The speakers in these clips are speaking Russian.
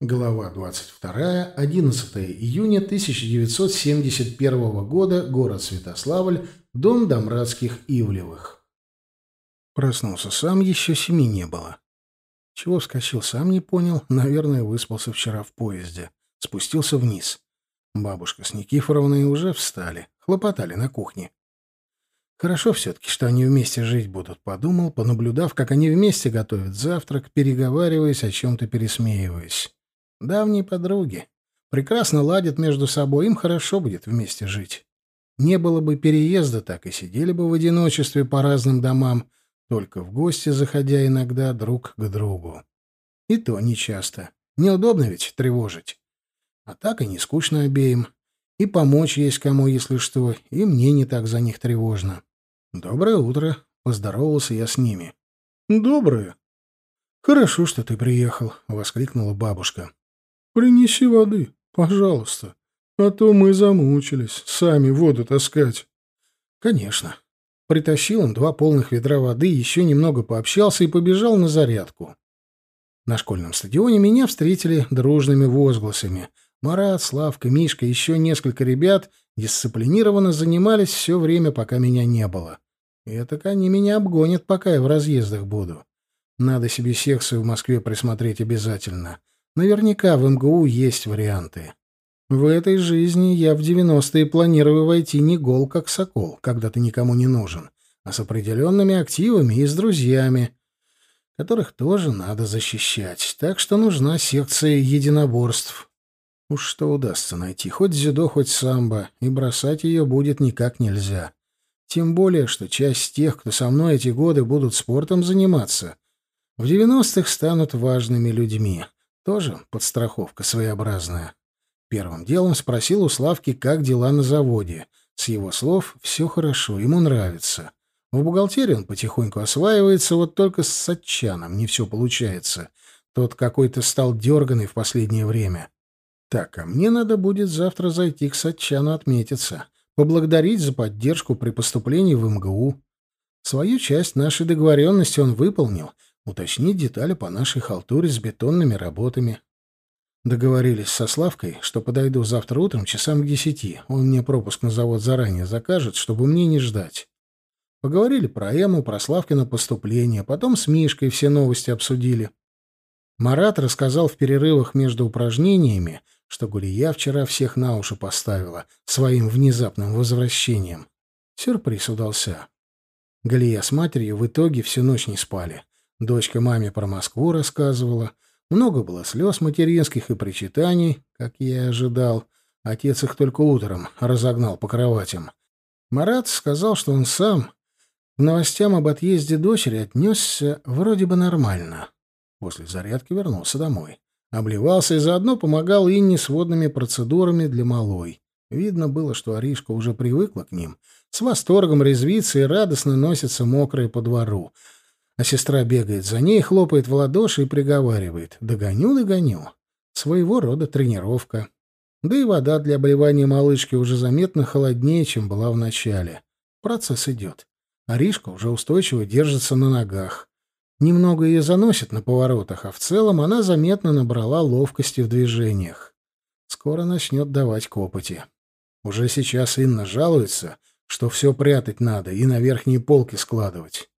Глава 22. 11 июня 1971 года. Город Святославль. Дом Домрадских Ивлевых. Проснулся сам, еще семи не было. Чего вскочил, сам не понял. Наверное, выспался вчера в поезде. Спустился вниз. Бабушка с Никифоровной уже встали. Хлопотали на кухне. Хорошо все-таки, что они вместе жить будут, подумал, понаблюдав, как они вместе готовят завтрак, переговариваясь, о чем-то пересмеиваясь. Давние подруги. Прекрасно ладят между собой, им хорошо будет вместе жить. Не было бы переезда, так и сидели бы в одиночестве по разным домам, только в гости заходя иногда друг к другу. И то нечасто. Неудобно ведь тревожить. А так и не скучно обеим. И помочь есть кому, если что, и мне не так за них тревожно. «Доброе утро», — поздоровался я с ними. «Доброе». «Хорошо, что ты приехал», — воскликнула бабушка. Принеси воды, пожалуйста, а то мы замучились сами воду таскать. Конечно. Притащил он два полных ведра воды, еще немного пообщался и побежал на зарядку. На школьном стадионе меня встретили дружными возгласами. Марат, Славка, Мишка и еще несколько ребят дисциплинированно занимались все время, пока меня не было. И так они меня обгонят, пока я в разъездах буду. Надо себе секцию в Москве присмотреть обязательно. Наверняка в МГУ есть варианты. В этой жизни я в 90-е планирую войти не гол, как сокол, когда ты никому не нужен, а с определенными активами и с друзьями, которых тоже надо защищать. Так что нужна секция единоборств. Уж что удастся найти, хоть дзюдо, хоть самбо, и бросать ее будет никак нельзя. Тем более, что часть тех, кто со мной эти годы будут спортом заниматься, в 90-х станут важными людьми. Тоже подстраховка своеобразная. Первым делом спросил у Славки, как дела на заводе. С его слов, все хорошо, ему нравится. В бухгалтерии он потихоньку осваивается, вот только с Сатчаном не все получается. Тот какой-то стал дерганый в последнее время. Так, а мне надо будет завтра зайти к Сатчану отметиться, поблагодарить за поддержку при поступлении в МГУ. Свою часть нашей договоренности он выполнил — уточнить детали по нашей халтуре с бетонными работами. Договорились со Славкой, что подойду завтра утром часам к десяти. Он мне пропуск на завод заранее закажет, чтобы мне не ждать. Поговорили про Эму, про Славкино поступление, потом с Мишкой все новости обсудили. Марат рассказал в перерывах между упражнениями, что Гулия вчера всех на уши поставила своим внезапным возвращением. Сюрприз удался. Галия с матерью в итоге всю ночь не спали. Дочка маме про Москву рассказывала. Много было слез материнских и причитаний, как я и ожидал. Отец их только утром разогнал по кроватям. Марат сказал, что он сам к новостям об отъезде дочери отнесся вроде бы нормально. После зарядки вернулся домой. Обливался и заодно помогал Инне с водными процедурами для малой. Видно было, что Аришка уже привыкла к ним. С восторгом резвится и радостно носится мокрые по двору — а сестра бегает за ней, хлопает в ладоши и приговаривает «догоню, догоню». Своего рода тренировка. Да и вода для обливания малышки уже заметно холоднее, чем была в начале. Процесс идет. Аришка уже устойчиво держится на ногах. Немного ее заносит на поворотах, а в целом она заметно набрала ловкости в движениях. Скоро начнет давать копоти. Уже сейчас Инна жалуется, что все прятать надо и на верхние полки складывать.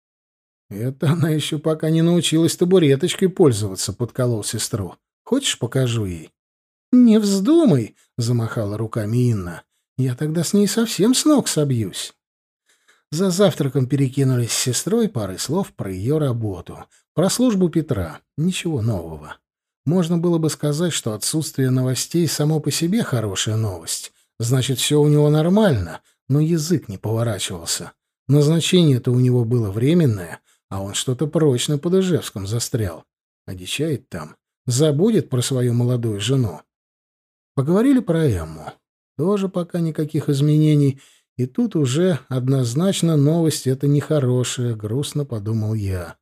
«Это она еще пока не научилась табуреточкой пользоваться», — подколол сестру. «Хочешь, покажу ей?» «Не вздумай», — замахала руками Инна. «Я тогда с ней совсем с ног собьюсь». За завтраком перекинулись с сестрой парой слов про ее работу, про службу Петра. Ничего нового. Можно было бы сказать, что отсутствие новостей само по себе хорошая новость. Значит, все у него нормально, но язык не поворачивался. Назначение-то у него было временное, а он что-то прочно под Ижевском застрял. Одичает там. Забудет про свою молодую жену. Поговорили про Эмму. Тоже пока никаких изменений. И тут уже однозначно новость это нехорошая, грустно подумал я.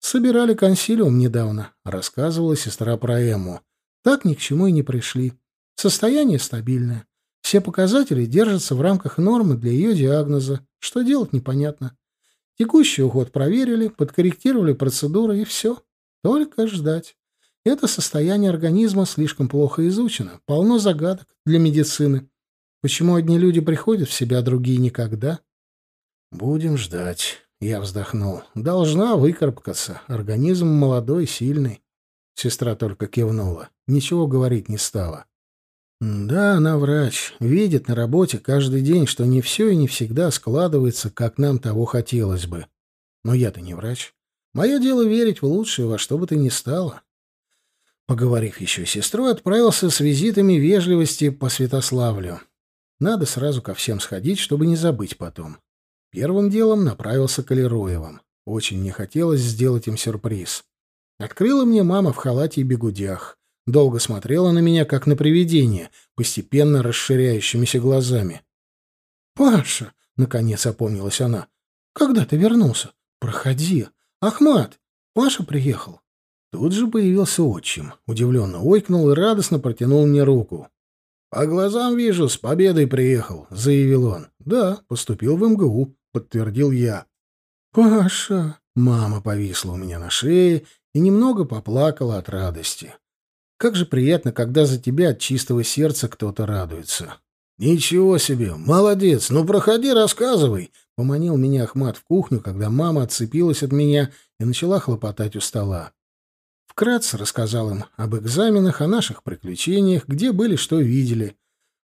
Собирали консилиум недавно, рассказывала сестра про Эмму. Так ни к чему и не пришли. Состояние стабильное. Все показатели держатся в рамках нормы для ее диагноза. Что делать, непонятно. Текущий уход проверили, подкорректировали процедуры, и все. Только ждать. Это состояние организма слишком плохо изучено, полно загадок для медицины. Почему одни люди приходят в себя, а другие никогда? Будем ждать. Я вздохнул. Должна выкарабкаться. Организм молодой, сильный. Сестра только кивнула. Ничего говорить не стала. Да, она врач. Видит на работе каждый день, что не все и не всегда складывается, как нам того хотелось бы. Но я-то не врач. Мое дело верить в лучшее, во что бы то ни стало. Поговорив еще с сестрой, отправился с визитами вежливости по Святославлю. Надо сразу ко всем сходить, чтобы не забыть потом. Первым делом направился к Алироевым. Очень не хотелось сделать им сюрприз. Открыла мне мама в халате и бегудях. Долго смотрела на меня, как на привидение, постепенно расширяющимися глазами. «Паша!» — наконец опомнилась она. «Когда ты вернулся? Проходи. Ахмат! Паша приехал!» Тут же появился отчим. Удивленно ойкнул и радостно протянул мне руку. «По глазам вижу, с победой приехал», — заявил он. «Да, поступил в МГУ», — подтвердил я. «Паша!» — мама повисла у меня на шее и немного поплакала от радости. Как же приятно, когда за тебя от чистого сердца кто-то радуется. «Ничего себе! Молодец! Ну, проходи, рассказывай!» — поманил меня Ахмат в кухню, когда мама отцепилась от меня и начала хлопотать у стола. Вкратце рассказал им об экзаменах, о наших приключениях, где были, что видели.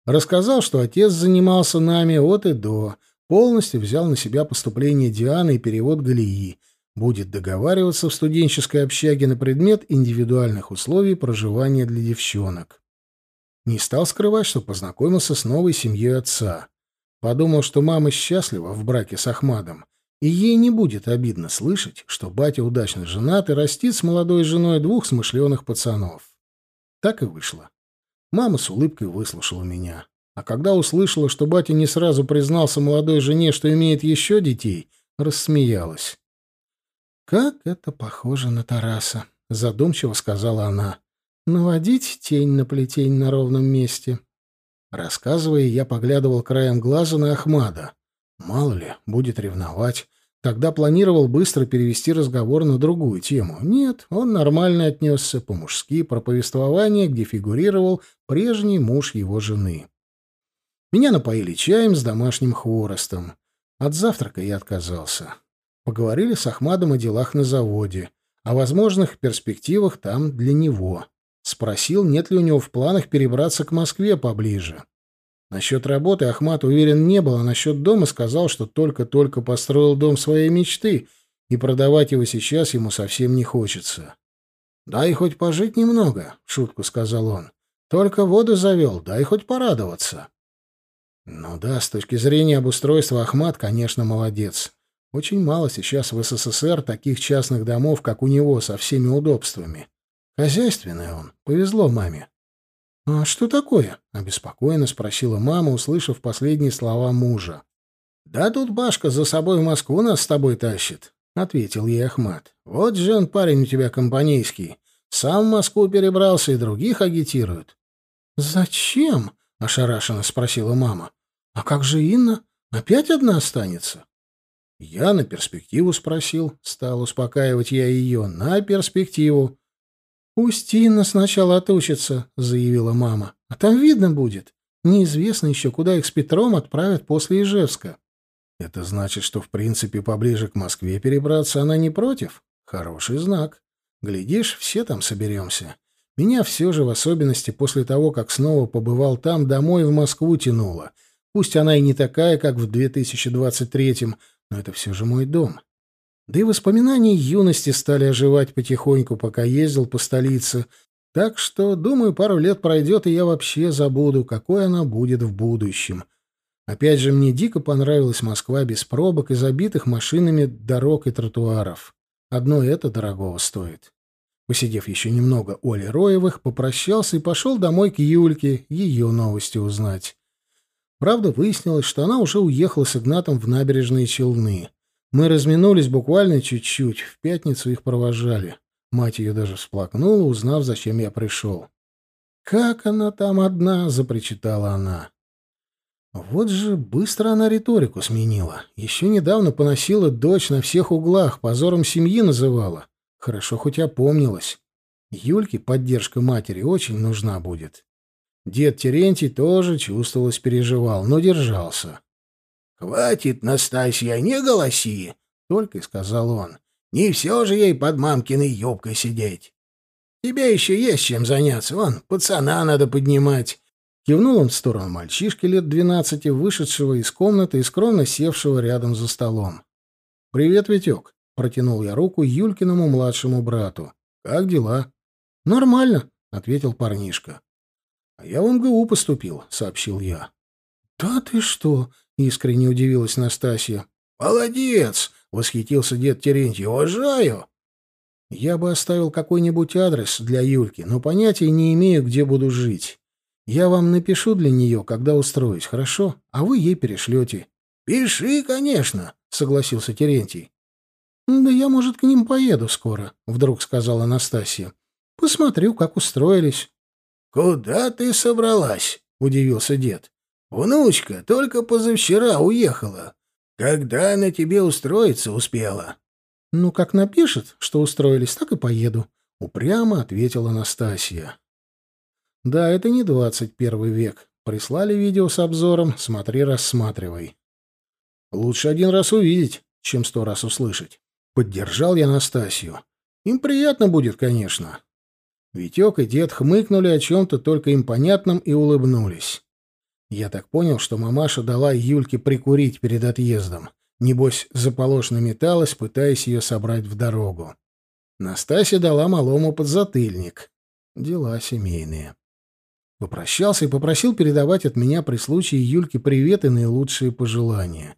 Рассказал, что отец занимался нами от и до, полностью взял на себя поступление Дианы и перевод Галии, будет договариваться в студенческой общаге на предмет индивидуальных условий проживания для девчонок. Не стал скрывать, что познакомился с новой семьей отца. Подумал, что мама счастлива в браке с Ахмадом, и ей не будет обидно слышать, что батя удачно женат и растит с молодой женой двух смышленых пацанов. Так и вышло. Мама с улыбкой выслушала меня. А когда услышала, что батя не сразу признался молодой жене, что имеет еще детей, рассмеялась. «Как это похоже на Тараса», — задумчиво сказала она. «Наводить тень на плетень на ровном месте». Рассказывая, я поглядывал краем глаза на Ахмада. Мало ли, будет ревновать. Тогда планировал быстро перевести разговор на другую тему. Нет, он нормально отнесся по-мужски про повествование, где фигурировал прежний муж его жены. Меня напоили чаем с домашним хворостом. От завтрака я отказался. Поговорили с Ахмадом о делах на заводе, о возможных перспективах там для него. Спросил, нет ли у него в планах перебраться к Москве поближе. Насчет работы Ахмат уверен не был, а насчет дома сказал, что только-только построил дом своей мечты, и продавать его сейчас ему совсем не хочется. «Дай хоть пожить немного», — шутку сказал он. «Только воду завел, дай хоть порадоваться». Ну да, с точки зрения обустройства Ахмат, конечно, молодец. Очень мало сейчас в СССР таких частных домов, как у него, со всеми удобствами. Хозяйственный он, повезло маме. «А что такое?» — обеспокоенно спросила мама, услышав последние слова мужа. «Да тут Башка за собой в Москву нас с тобой тащит», — ответил ей Ахмат. «Вот же он парень у тебя компанейский. Сам в Москву перебрался и других агитирует». «Зачем?» — ошарашенно спросила мама. «А как же Инна? Опять одна останется?» Я на перспективу спросил. Стал успокаивать я ее. На перспективу. «Пусть Инна сначала отучится», — заявила мама. «А там видно будет. Неизвестно еще, куда их с Петром отправят после Ижевска». «Это значит, что, в принципе, поближе к Москве перебраться она не против? Хороший знак. Глядишь, все там соберемся. Меня все же, в особенности после того, как снова побывал там, домой в Москву тянуло. Пусть она и не такая, как в 2023-м, но это все же мой дом. Да и воспоминания юности стали оживать потихоньку, пока ездил по столице. Так что, думаю, пару лет пройдет, и я вообще забуду, какой она будет в будущем. Опять же, мне дико понравилась Москва без пробок и забитых машинами дорог и тротуаров. Одно это дорогого стоит. Посидев еще немного Оли Роевых, попрощался и пошел домой к Юльке, ее новости узнать. Правда, выяснилось, что она уже уехала с Игнатом в набережные Челны. Мы разминулись буквально чуть-чуть. В пятницу их провожали. Мать ее даже всплакнула, узнав, зачем я пришел. «Как она там одна?» — запричитала она. Вот же быстро она риторику сменила. Еще недавно поносила дочь на всех углах, позором семьи называла. Хорошо хоть опомнилась. Юльке поддержка матери очень нужна будет. Дед Терентий тоже, чувствовалось, переживал, но держался. — Хватит, Настасья, не голоси, — только и сказал он. — Не все же ей под мамкиной юбкой сидеть. Тебе еще есть чем заняться, вон, пацана надо поднимать. Кивнул он в сторону мальчишки лет двенадцати, вышедшего из комнаты и скромно севшего рядом за столом. «Привет, Витек!» — протянул я руку Юлькиному младшему брату. «Как дела?» «Нормально», — ответил парнишка. «А я в МГУ поступил», — сообщил я. «Да ты что?» — искренне удивилась Настасья. «Молодец!» — восхитился дед Терентий. «Уважаю!» «Я бы оставил какой-нибудь адрес для Юльки, но понятия не имею, где буду жить. Я вам напишу для нее, когда устроюсь, хорошо? А вы ей перешлете». «Пиши, конечно», — согласился Терентий. «Да я, может, к ним поеду скоро», — вдруг сказала Анастасия. «Посмотрю, как устроились». «Куда ты собралась?» — удивился дед. «Внучка только позавчера уехала. Когда она тебе устроиться успела?» «Ну, как напишет, что устроились, так и поеду», — упрямо ответила Анастасия. Да, это не двадцать первый век. Прислали видео с обзором, смотри, рассматривай. Лучше один раз увидеть, чем сто раз услышать. Поддержал я Настасью. Им приятно будет, конечно. Витек и дед хмыкнули о чем-то только им понятном и улыбнулись. Я так понял, что мамаша дала Юльке прикурить перед отъездом. Небось, заполошно металась, пытаясь ее собрать в дорогу. Настасья дала малому подзатыльник. Дела семейные. Попрощался и попросил передавать от меня при случае Юльке привет и наилучшие пожелания.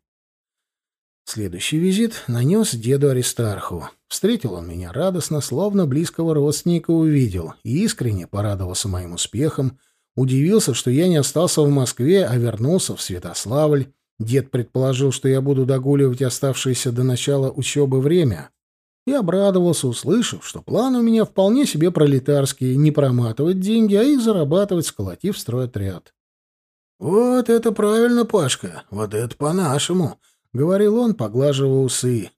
Следующий визит нанес деду Аристарху. Встретил он меня радостно, словно близкого родственника увидел, и искренне порадовался моим успехом, удивился, что я не остался в Москве, а вернулся в Святославль. Дед предположил, что я буду догуливать оставшееся до начала учебы время и обрадовался, услышав, что план у меня вполне себе пролетарский — не проматывать деньги, а их зарабатывать, сколотив стройотряд. «Вот это правильно, Пашка, вот это по-нашему», — говорил он, поглаживая усы.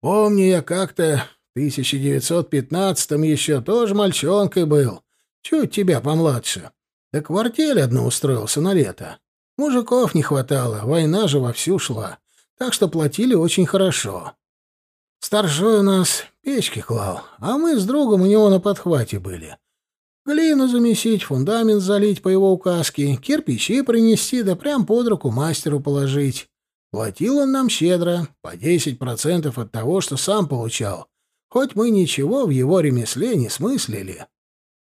«Помню я как-то в 1915-м еще тоже мальчонкой был, чуть тебя помладше. Так в артель одну устроился на лето. Мужиков не хватало, война же вовсю шла, так что платили очень хорошо. Старшой у нас печки клал, а мы с другом у него на подхвате были. Глину замесить, фундамент залить по его указке, кирпичи принести, да прям под руку мастеру положить. Платил он нам щедро, по десять процентов от того, что сам получал, хоть мы ничего в его ремесле не смыслили.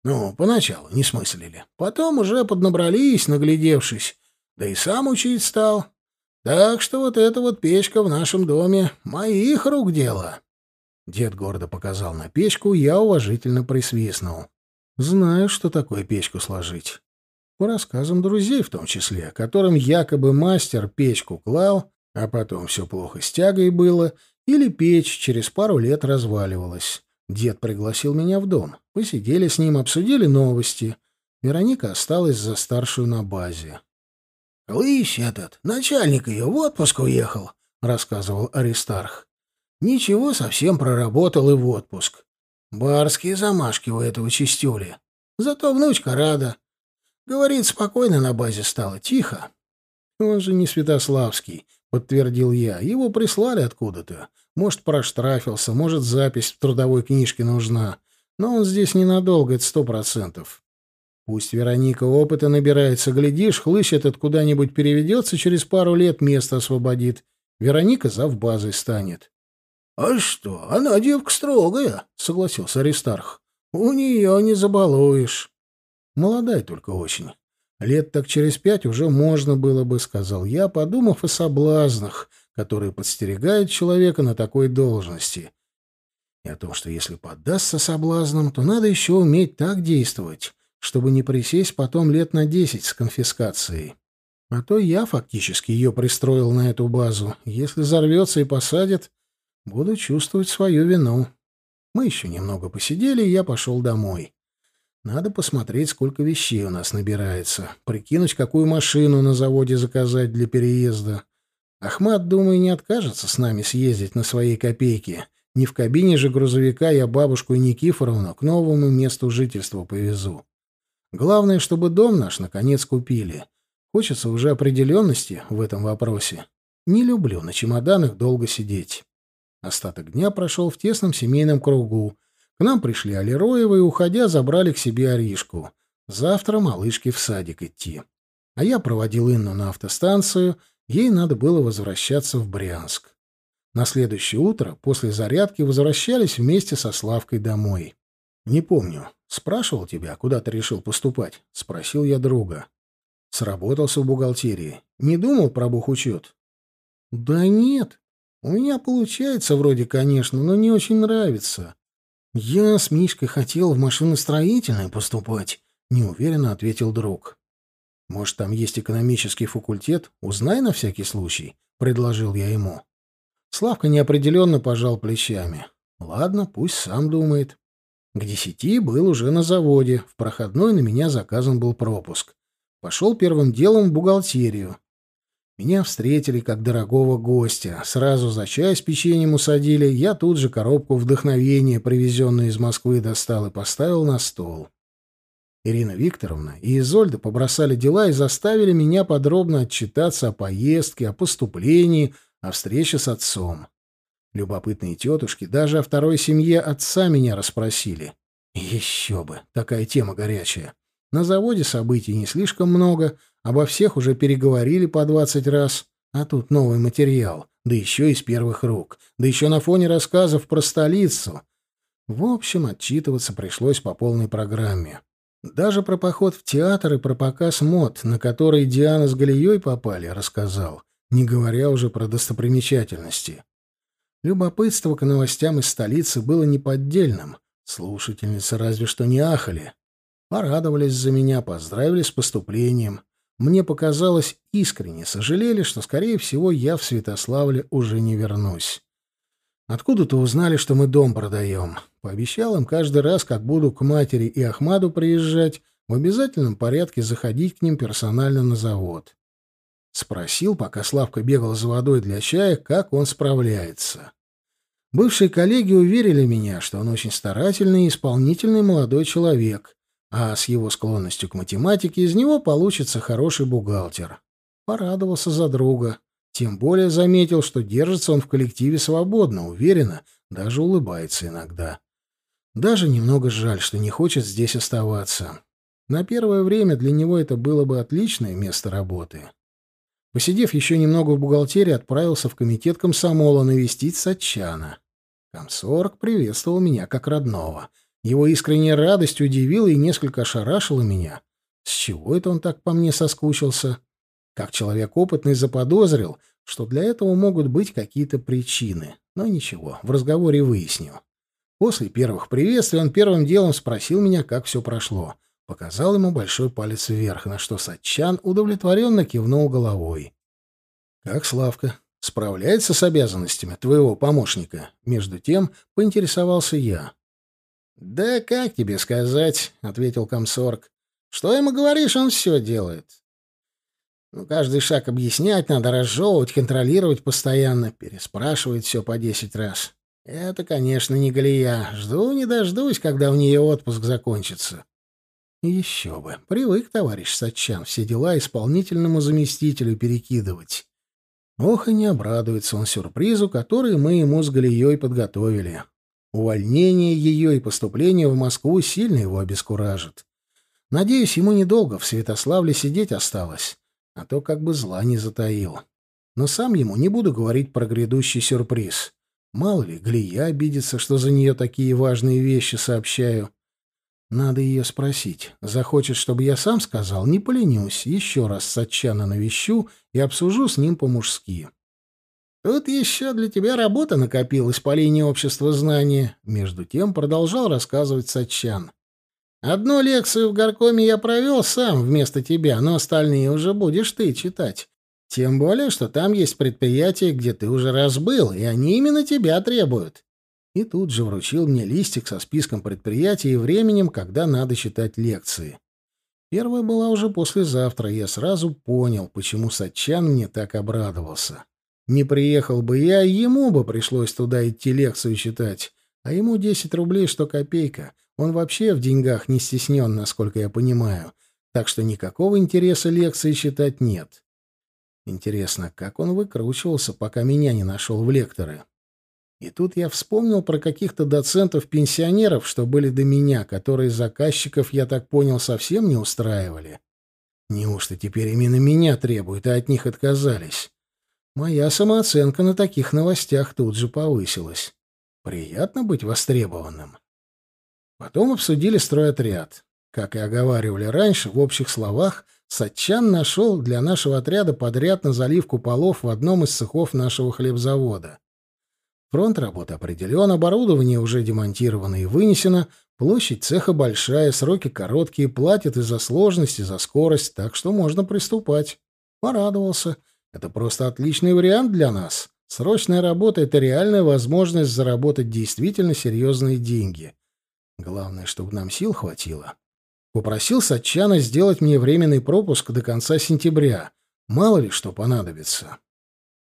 Ну, поначалу не смыслили. Потом уже поднабрались, наглядевшись, да и сам учить стал. Так что вот эта вот печка в нашем доме — моих рук дело. Дед гордо показал на печку, я уважительно присвистнул. Знаю, что такое печку сложить. По рассказам друзей в том числе, которым якобы мастер печку клал, а потом все плохо с тягой было, или печь через пару лет разваливалась. Дед пригласил меня в дом. Посидели с ним, обсудили новости. Вероника осталась за старшую на базе. «Лыщ этот, начальник ее, в отпуск уехал», — рассказывал Аристарх. «Ничего, совсем проработал и в отпуск. Барские замашки у этого чистюли. Зато внучка рада. Говорит, спокойно на базе стало, тихо». «Он же не Святославский», — подтвердил я. «Его прислали откуда-то. Может, проштрафился, может, запись в трудовой книжке нужна. Но он здесь ненадолго, это сто процентов. Пусть Вероника опыта набирается, глядишь, хлыщ этот куда-нибудь переведется, через пару лет место освободит. Вероника завбазой станет. — А что, она девка строгая, — согласился Аристарх. — У нее не забалуешь. Молодая только очень. Лет так через пять уже можно было бы, — сказал я, подумав о соблазнах, которые подстерегают человека на такой должности. И о том, что если поддастся соблазнам, то надо еще уметь так действовать, чтобы не присесть потом лет на десять с конфискацией. А то я фактически ее пристроил на эту базу. Если взорвется и посадят, буду чувствовать свою вину. Мы еще немного посидели, и я пошел домой. Надо посмотреть, сколько вещей у нас набирается, прикинуть, какую машину на заводе заказать для переезда. Ахмат, думаю, не откажется с нами съездить на своей копейке. Не в кабине же грузовика я бабушку и Никифоровну к новому месту жительства повезу. Главное, чтобы дом наш наконец купили. Хочется уже определенности в этом вопросе. Не люблю на чемоданах долго сидеть. Остаток дня прошел в тесном семейном кругу. К нам пришли Алироевы и, уходя, забрали к себе Аришку. Завтра малышке в садик идти. А я проводил Инну на автостанцию, ей надо было возвращаться в Брянск. На следующее утро, после зарядки, возвращались вместе со Славкой домой. «Не помню. Спрашивал тебя, куда ты решил поступать?» — спросил я друга. «Сработался в бухгалтерии. Не думал про бухучет?» «Да нет. У меня получается вроде, конечно, но не очень нравится. Я с Мишкой хотел в машиностроительное поступать», — неуверенно ответил друг. «Может, там есть экономический факультет? Узнай на всякий случай», — предложил я ему. Славка неопределенно пожал плечами. Ладно, пусть сам думает. К десяти был уже на заводе. В проходной на меня заказан был пропуск. Пошел первым делом в бухгалтерию. Меня встретили как дорогого гостя. Сразу за чай с печеньем усадили. Я тут же коробку вдохновения, привезенную из Москвы, достал и поставил на стол. Ирина Викторовна и Изольда побросали дела и заставили меня подробно отчитаться о поездке, о поступлении, о встрече с отцом. Любопытные тетушки даже о второй семье отца меня расспросили. Еще бы, такая тема горячая. На заводе событий не слишком много, обо всех уже переговорили по двадцать раз, а тут новый материал, да еще из первых рук, да еще на фоне рассказов про столицу. В общем, отчитываться пришлось по полной программе. Даже про поход в театр и про показ мод, на который Диана с Галией попали, рассказал не говоря уже про достопримечательности. Любопытство к новостям из столицы было неподдельным. Слушательницы разве что не ахали. Порадовались за меня, поздравили с поступлением. Мне показалось, искренне сожалели, что, скорее всего, я в Святославле уже не вернусь. Откуда-то узнали, что мы дом продаем. Пообещал им каждый раз, как буду к матери и Ахмаду приезжать, в обязательном порядке заходить к ним персонально на завод. Спросил, пока Славка бегал за водой для чая, как он справляется. Бывшие коллеги уверили меня, что он очень старательный и исполнительный молодой человек, а с его склонностью к математике из него получится хороший бухгалтер. Порадовался за друга. Тем более заметил, что держится он в коллективе свободно, уверенно, даже улыбается иногда. Даже немного жаль, что не хочет здесь оставаться. На первое время для него это было бы отличное место работы. Посидев еще немного в бухгалтерии, отправился в комитет комсомола навестить Сатчана. Комсорг приветствовал меня как родного. Его искренняя радость удивила и несколько ошарашила меня. С чего это он так по мне соскучился? Как человек опытный заподозрил, что для этого могут быть какие-то причины. Но ничего, в разговоре выясню. После первых приветствий он первым делом спросил меня, как все прошло — Показал ему большой палец вверх, на что Сатчан удовлетворенно кивнул головой. «Как Славка? Справляется с обязанностями твоего помощника?» Между тем поинтересовался я. «Да как тебе сказать?» — ответил комсорг. «Что ему говоришь, он все делает. Ну, каждый шаг объяснять надо, разжевывать, контролировать постоянно, переспрашивает все по десять раз. Это, конечно, не Галия. Жду не дождусь, когда у нее отпуск закончится». Еще бы. Привык товарищ Сачан все дела исполнительному заместителю перекидывать. Ох, и не обрадуется он сюрпризу, который мы ему с Галией подготовили. Увольнение ее и поступление в Москву сильно его обескуражит. Надеюсь, ему недолго в Святославле сидеть осталось, а то как бы зла не затаил. Но сам ему не буду говорить про грядущий сюрприз. Мало ли, Глия обидится, что за нее такие важные вещи сообщаю. Надо ее спросить. Захочет, чтобы я сам сказал, не поленюсь. Еще раз Сатчана навещу и обсужу с ним по-мужски. Тут еще для тебя работа накопилась по линии общества знания. Между тем продолжал рассказывать Сатчан. Одну лекцию в горкоме я провел сам вместо тебя, но остальные уже будешь ты читать. Тем более, что там есть предприятие, где ты уже раз был, и они именно тебя требуют и тут же вручил мне листик со списком предприятий и временем, когда надо читать лекции. Первая была уже послезавтра, и я сразу понял, почему Сатчан мне так обрадовался. Не приехал бы я, ему бы пришлось туда идти лекцию читать. А ему 10 рублей, что копейка. Он вообще в деньгах не стеснен, насколько я понимаю. Так что никакого интереса лекции читать нет. Интересно, как он выкручивался, пока меня не нашел в лекторы? И тут я вспомнил про каких-то доцентов-пенсионеров, что были до меня, которые заказчиков, я так понял, совсем не устраивали. Неужто теперь именно меня требуют, а от них отказались? Моя самооценка на таких новостях тут же повысилась. Приятно быть востребованным. Потом обсудили стройотряд. Как и оговаривали раньше, в общих словах, Сатчан нашел для нашего отряда подряд на заливку полов в одном из цехов нашего хлебзавода. Фронт работы определен, оборудование уже демонтировано и вынесено, площадь цеха большая, сроки короткие, платят из-за сложности, за скорость, так что можно приступать. Порадовался. Это просто отличный вариант для нас. Срочная работа — это реальная возможность заработать действительно серьезные деньги. Главное, чтобы нам сил хватило. Попросил Сатчана сделать мне временный пропуск до конца сентября. Мало ли что понадобится.